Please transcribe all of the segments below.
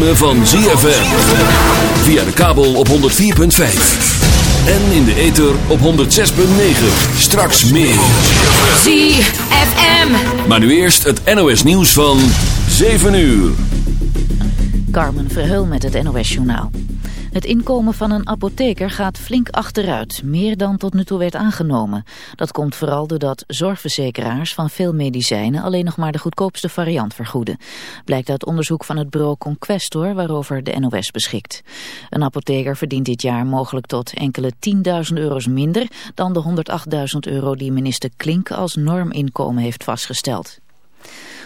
Ritme van ZFM. Via de kabel op 104.5. En in de ether op 106.9. Straks meer. ZFM. Maar nu eerst het NOS nieuws van 7 uur. Carmen Verheul met het NOS-journaal. Het inkomen van een apotheker gaat flink achteruit, meer dan tot nu toe werd aangenomen. Dat komt vooral doordat zorgverzekeraars van veel medicijnen alleen nog maar de goedkoopste variant vergoeden. Blijkt uit onderzoek van het bureau Conquestor waarover de NOS beschikt. Een apotheker verdient dit jaar mogelijk tot enkele 10.000 euro's minder dan de 108.000 euro die minister Klink als norminkomen heeft vastgesteld.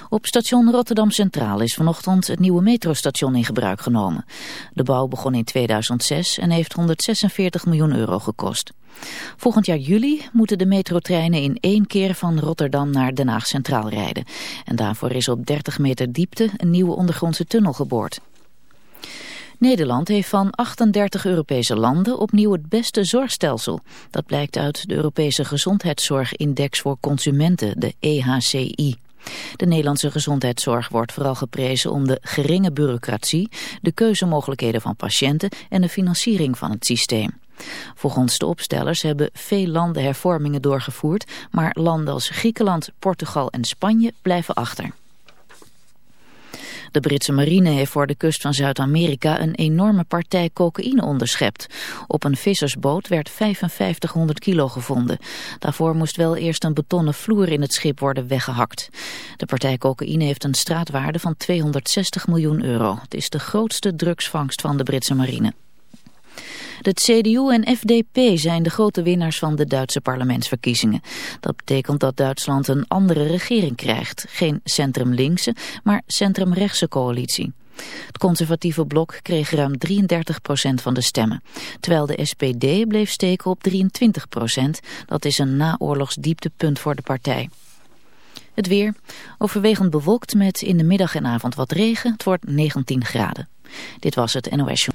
Op station Rotterdam Centraal is vanochtend het nieuwe metrostation in gebruik genomen. De bouw begon in 2006 en heeft 146 miljoen euro gekost. Volgend jaar juli moeten de metrotreinen in één keer van Rotterdam naar Den Haag Centraal rijden. En daarvoor is op 30 meter diepte een nieuwe ondergrondse tunnel geboord. Nederland heeft van 38 Europese landen opnieuw het beste zorgstelsel. Dat blijkt uit de Europese Gezondheidszorgindex voor Consumenten, de EHCI. De Nederlandse gezondheidszorg wordt vooral geprezen om de geringe bureaucratie, de keuzemogelijkheden van patiënten en de financiering van het systeem. Volgens de opstellers hebben veel landen hervormingen doorgevoerd, maar landen als Griekenland, Portugal en Spanje blijven achter. De Britse marine heeft voor de kust van Zuid-Amerika een enorme partij cocaïne onderschept. Op een vissersboot werd 5500 kilo gevonden. Daarvoor moest wel eerst een betonnen vloer in het schip worden weggehakt. De partij cocaïne heeft een straatwaarde van 260 miljoen euro. Het is de grootste drugsvangst van de Britse marine. De CDU en FDP zijn de grote winnaars van de Duitse parlementsverkiezingen. Dat betekent dat Duitsland een andere regering krijgt. Geen centrum-linkse, maar centrum-rechtse coalitie. Het conservatieve blok kreeg ruim 33% van de stemmen. Terwijl de SPD bleef steken op 23% Dat is een naoorlogs dieptepunt voor de partij. Het weer. Overwegend bewolkt met in de middag en avond wat regen. Het wordt 19 graden. Dit was het NOS Show.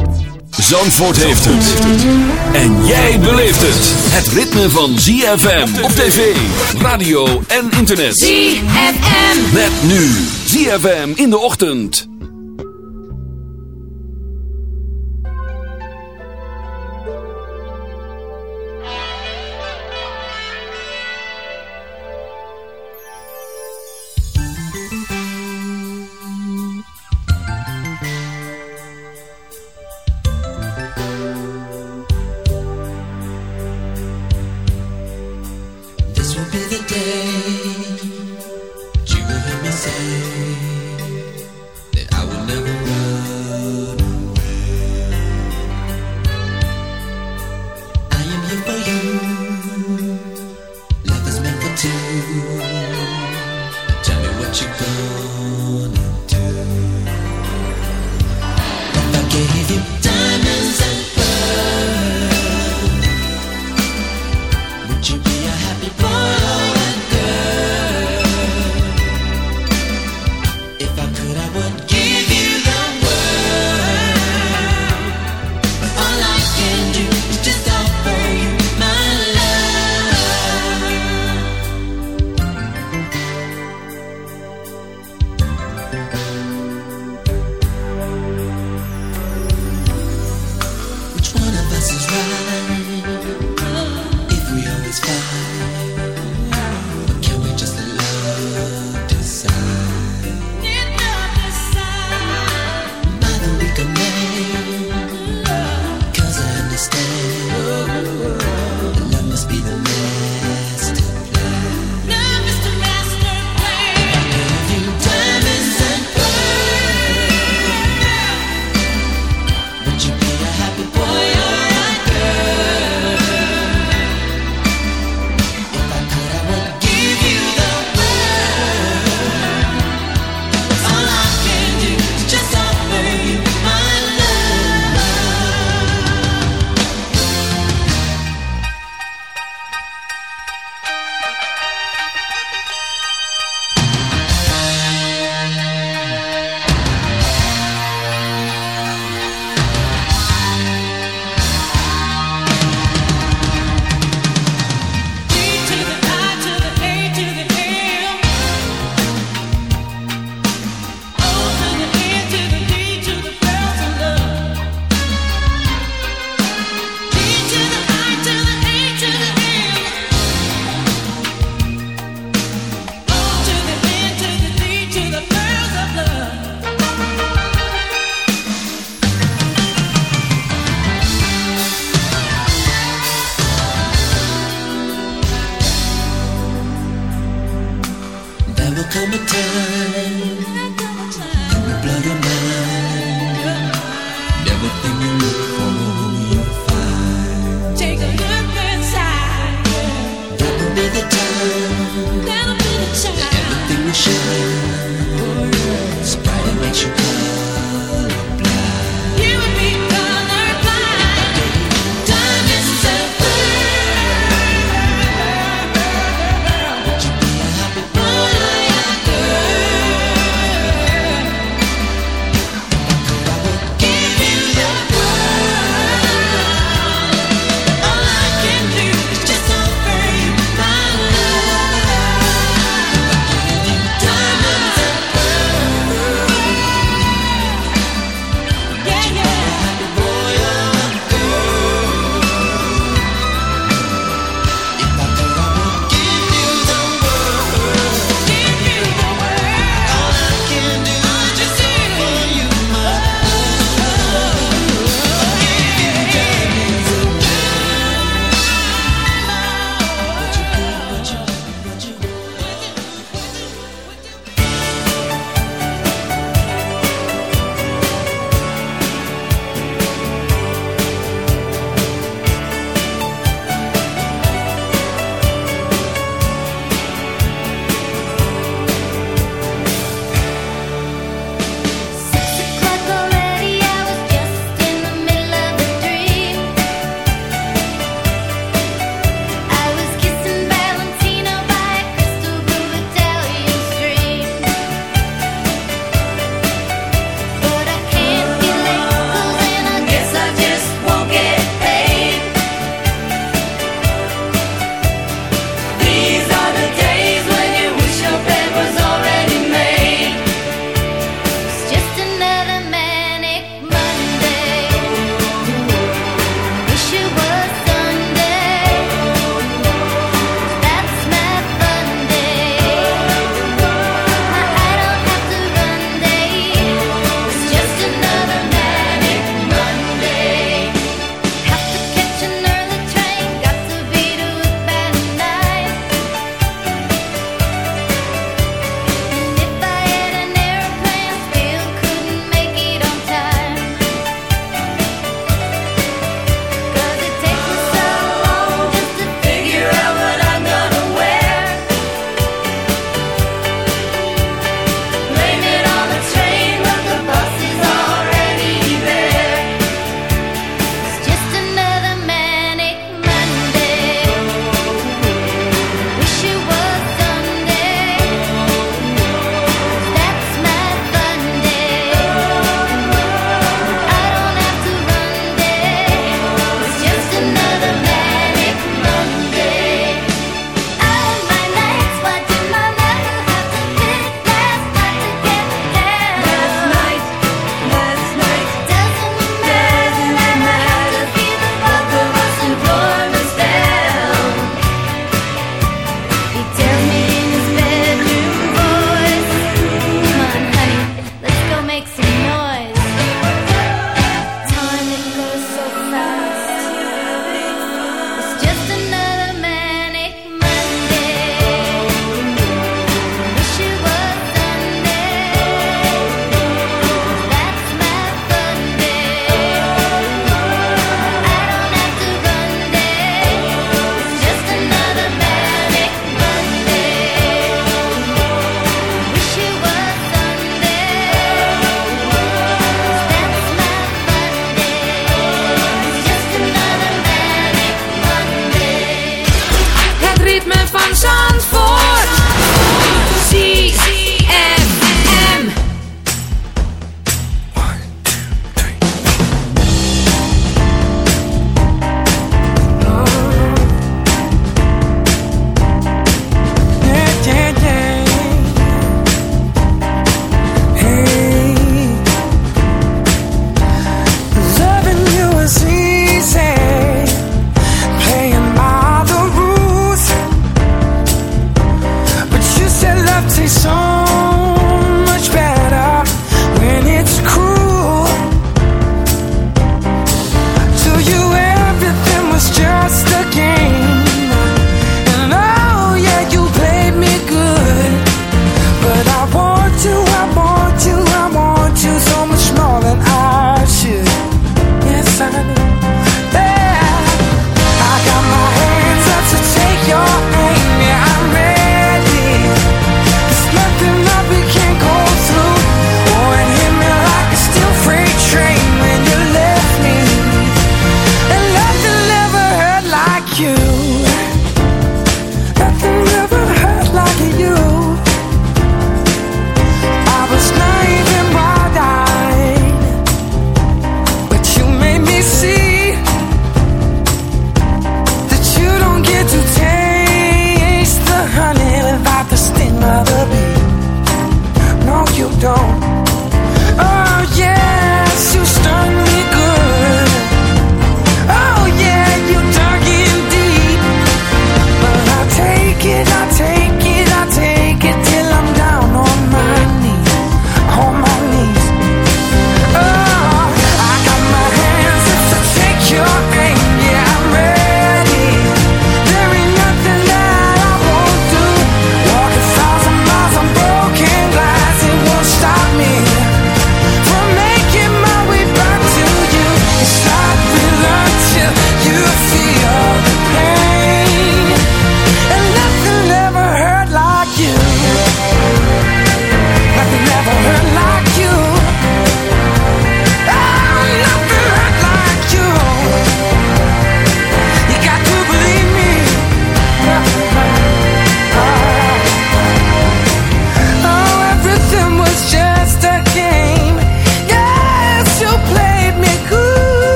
Zandvoort heeft het. En jij beleeft het. Het ritme van ZFM op tv, radio en internet. ZFM. Met nu ZFM in de ochtend.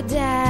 I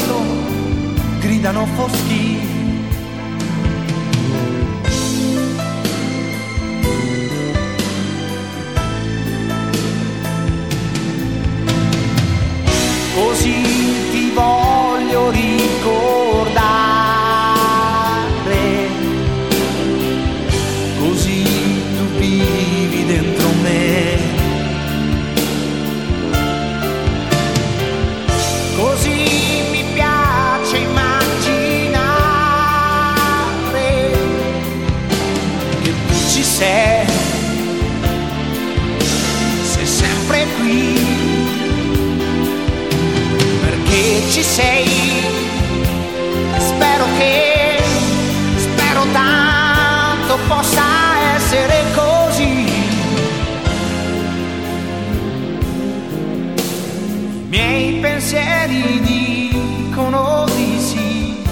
gridano foschi. Sei. Spero che, spero tanto possa essere così. Miei pensieri dicono di sì.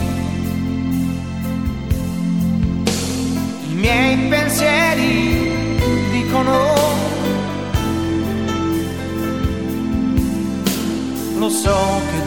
I miei pensieri dicono lo so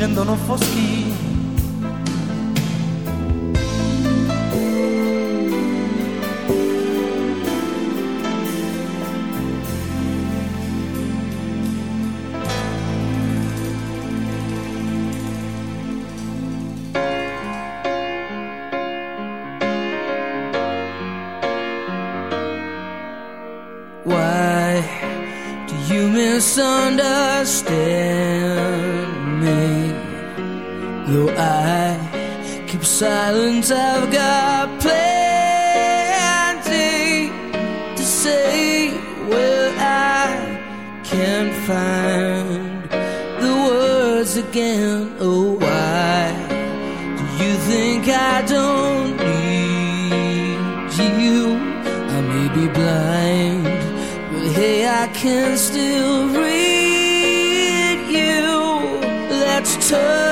scendono foschi. Why do you misunderstand keep silent, I've got plenty to say. Well, I can't find the words again. Oh, why do you think I don't need you? I may be blind, but hey, I can still read you. Let's turn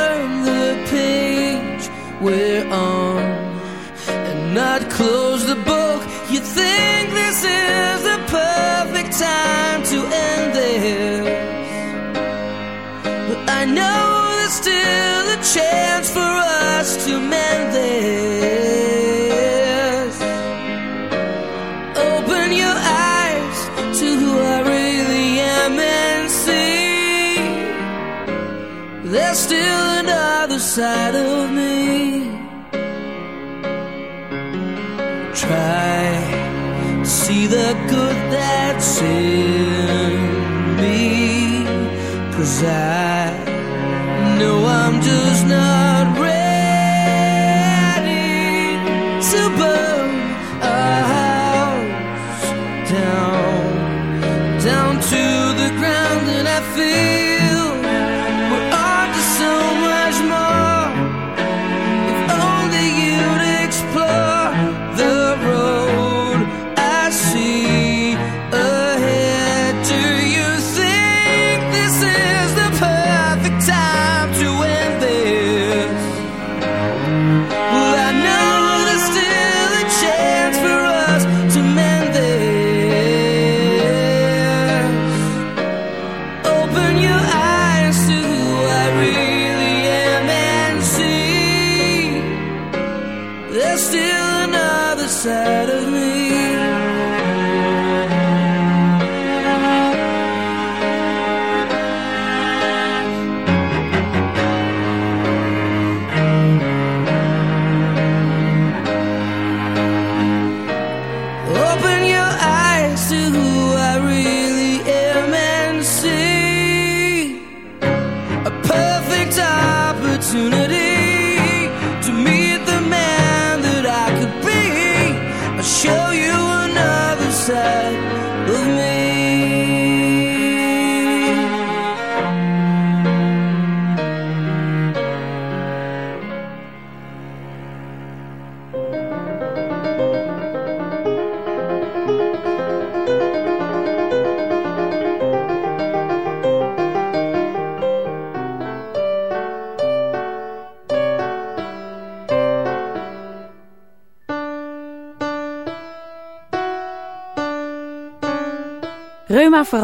think this is the perfect time to end this? But I know there's still a chance for us to mend this. Open your eyes to who I really am and see there's still another side of me. In me, cause I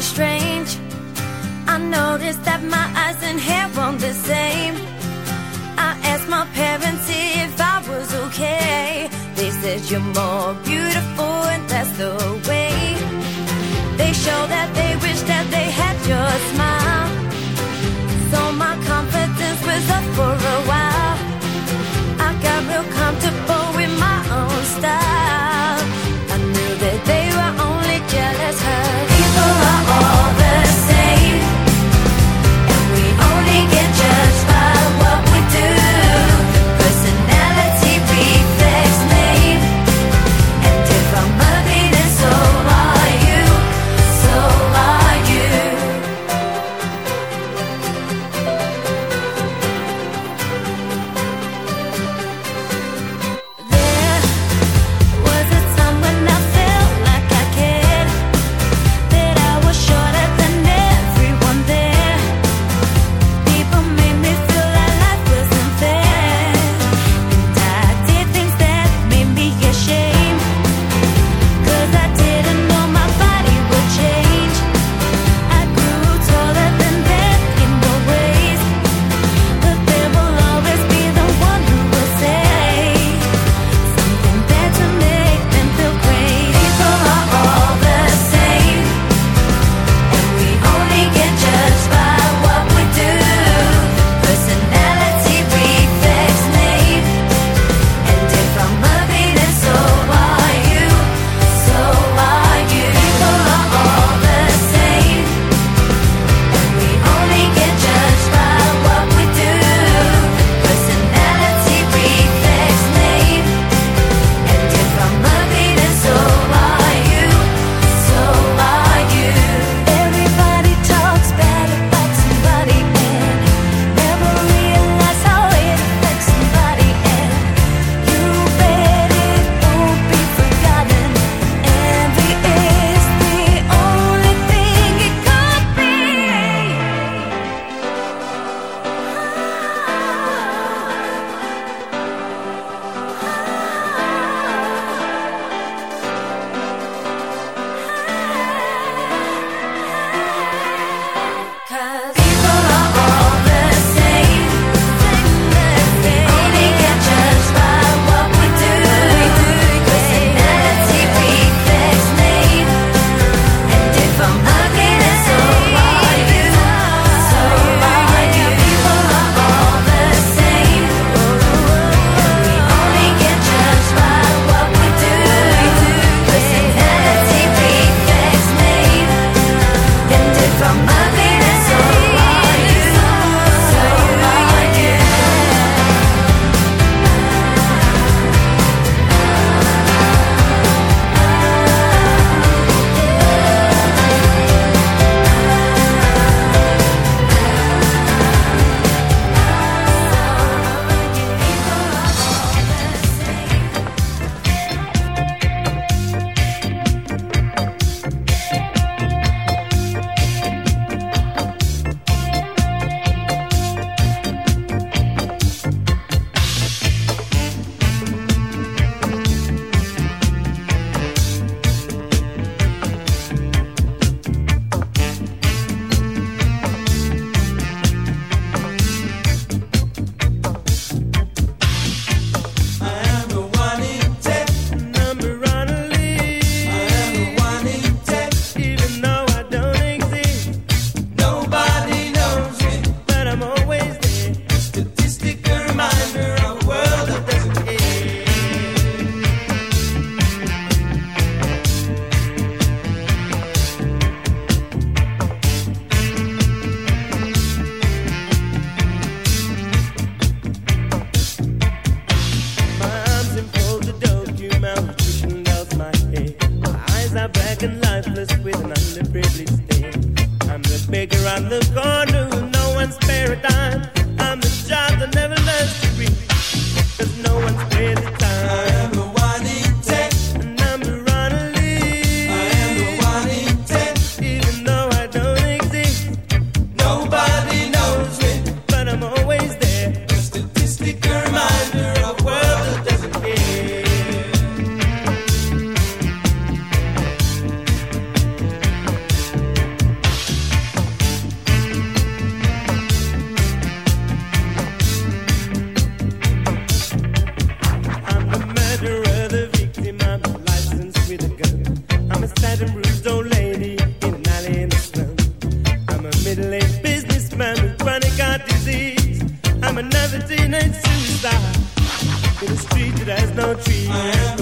strange. I noticed that my eyes and hair weren't the same. I asked my parents if I was okay. They said you're more beautiful and that's the way. They show that they wish that they had your smile. So my confidence was up for a while. I got real comfortable. treated as no treat.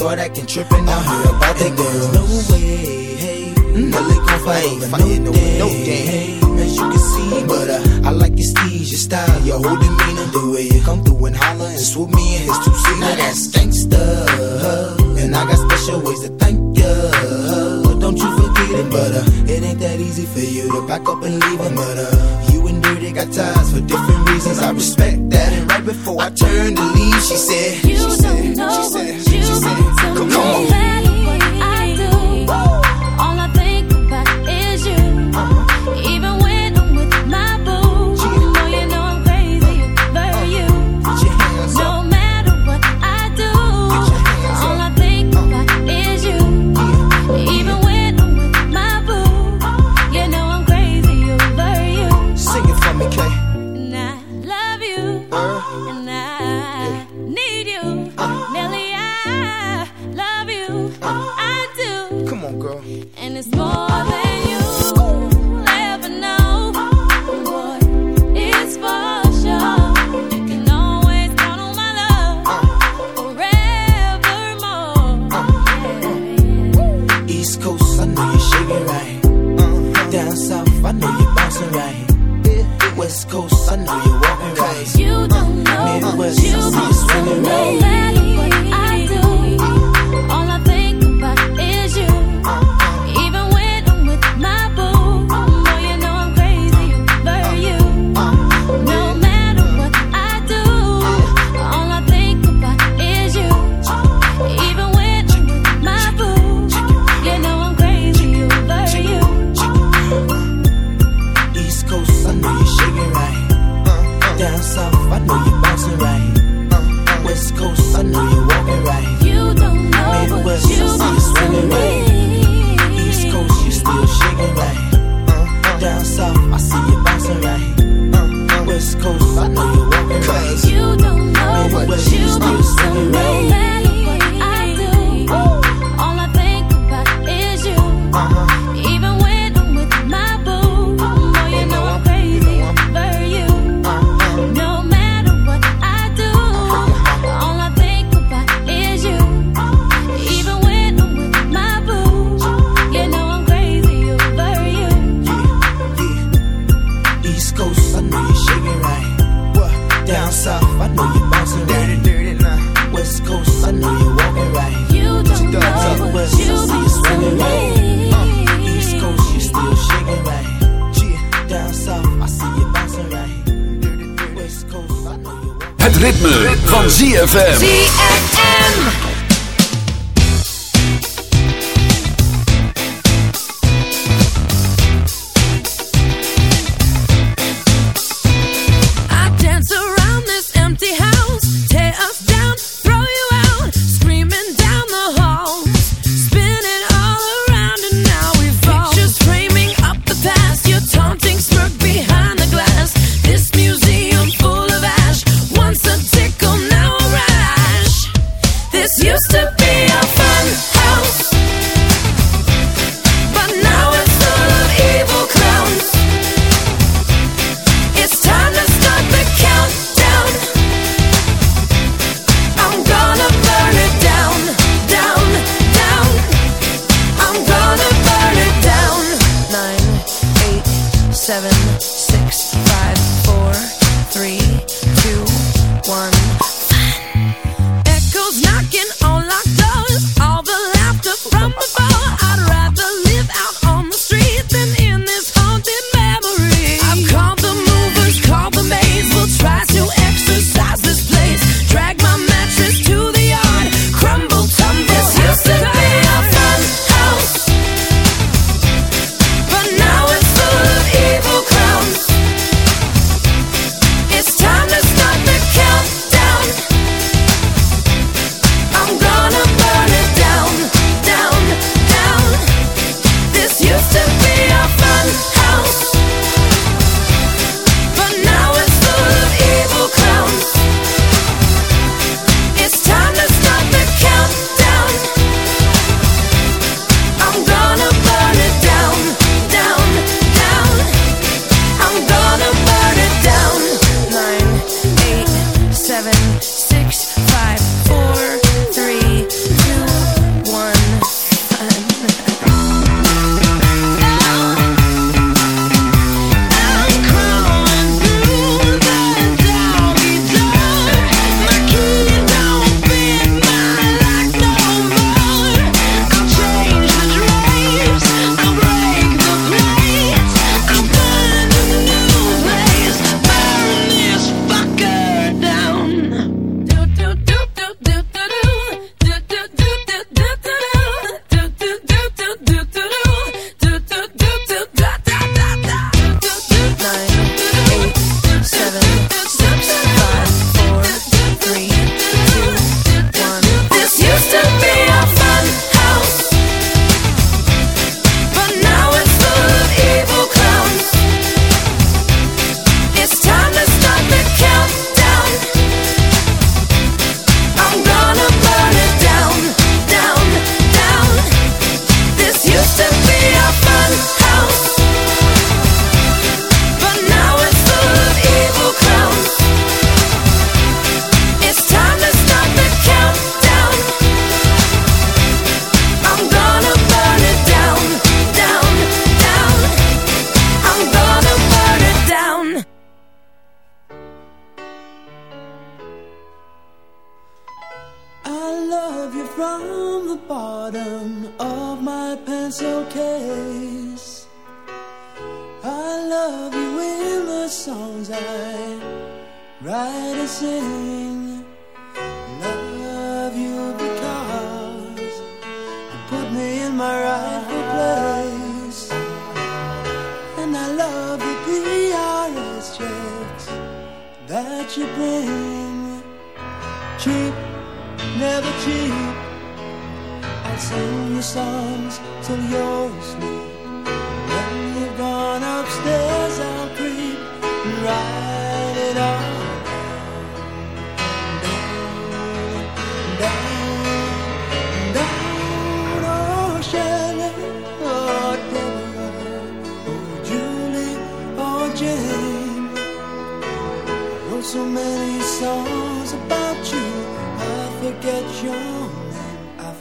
start acting trippin'. I heard about that girl. No way, hey. Mm-hmm. Really gon' fight over fightin' no, day, no day. As you can see, but uh, I like your steez, your style, your whole demeanor, the way you come through and holler and swoop me in his two seats. Now that's gangsta, and I got special ways to thank ya. Don't you forget it, but uh, it ain't that easy for you to back up and leave a mother. You Got ties for different reasons. I respect that. And right before I turned to leave, she said, You she said, don't know she said, she said, come on.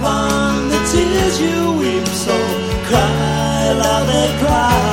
upon the tears you weep, so cry, love, and cry.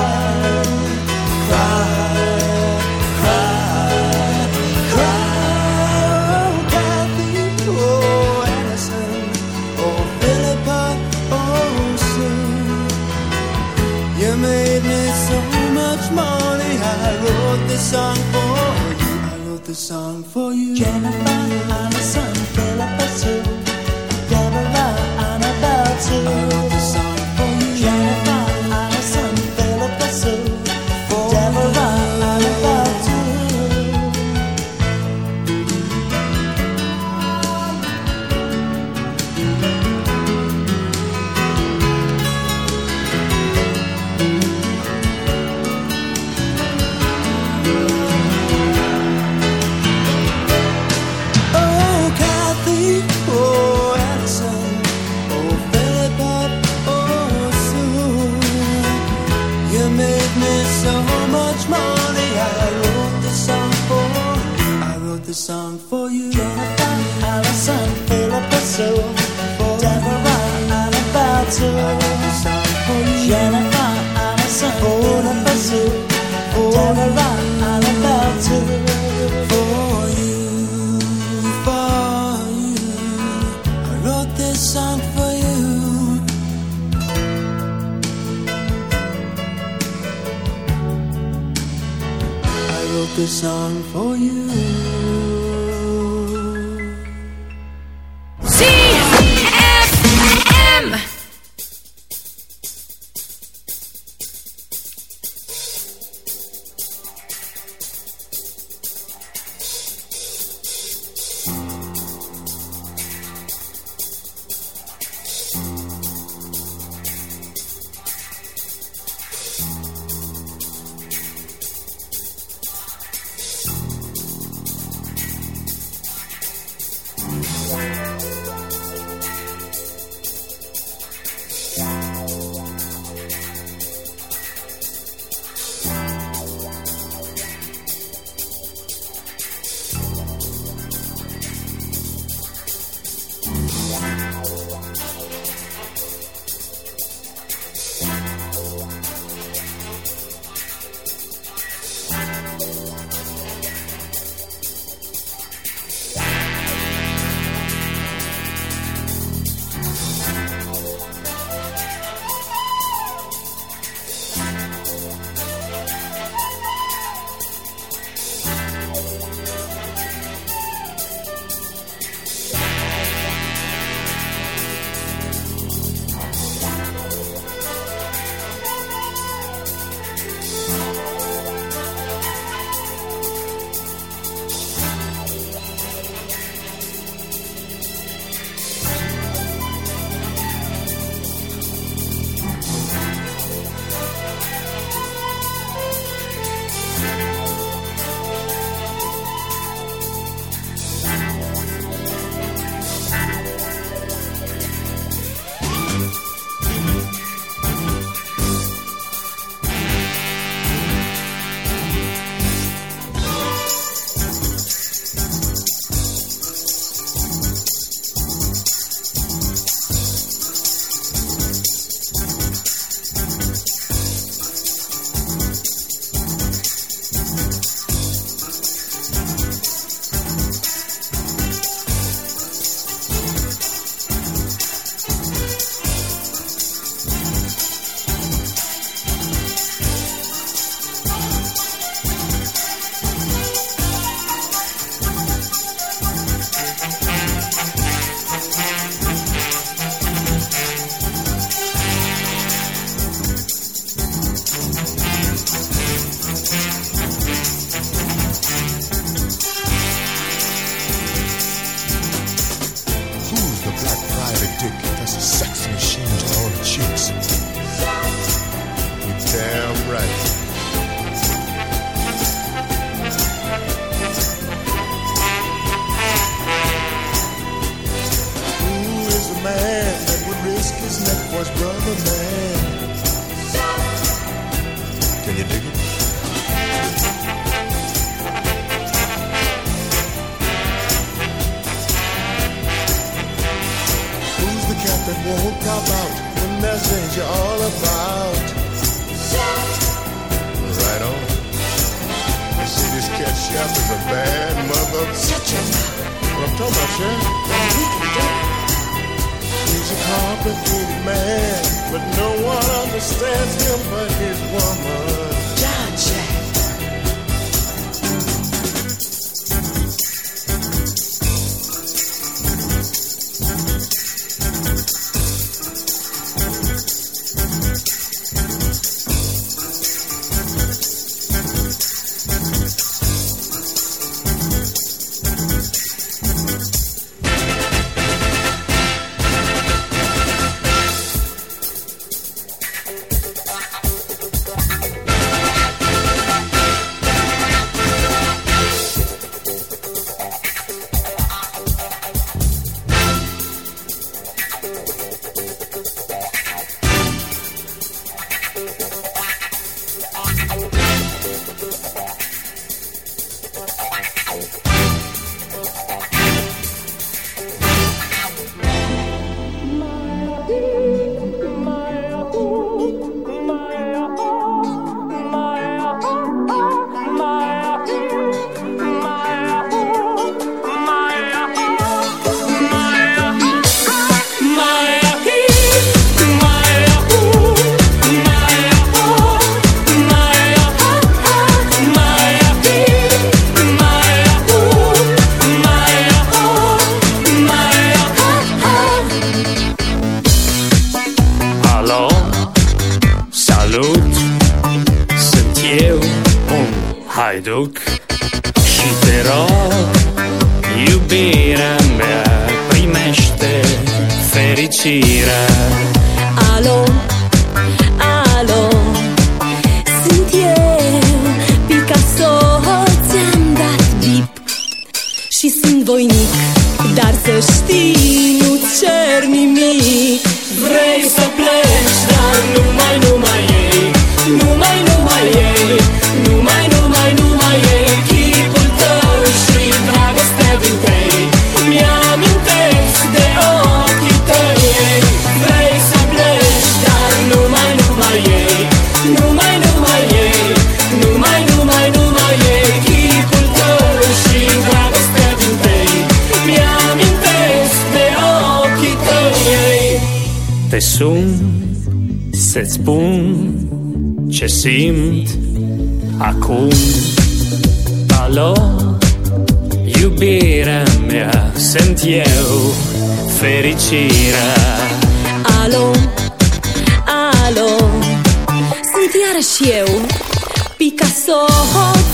Picasso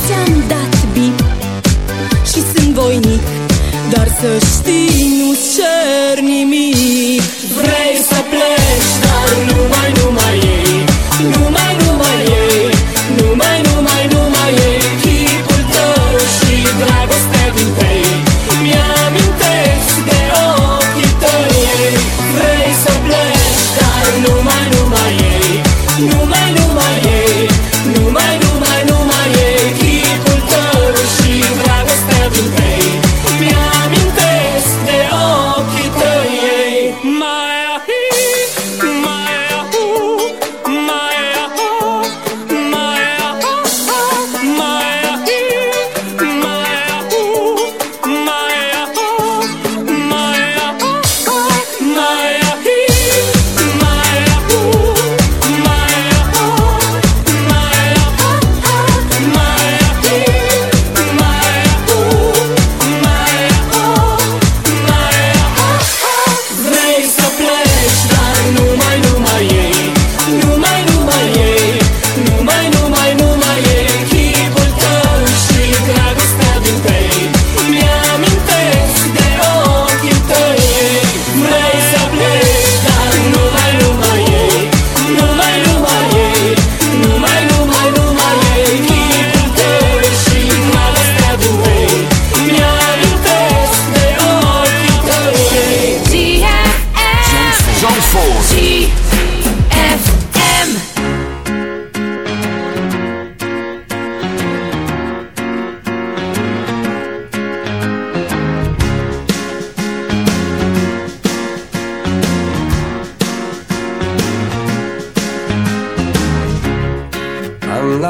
Ți-am dat bip și sunt voinic Dar să știi, nu-ți cer nimic. Vrei să pleci, dar nu mai, nu mai e.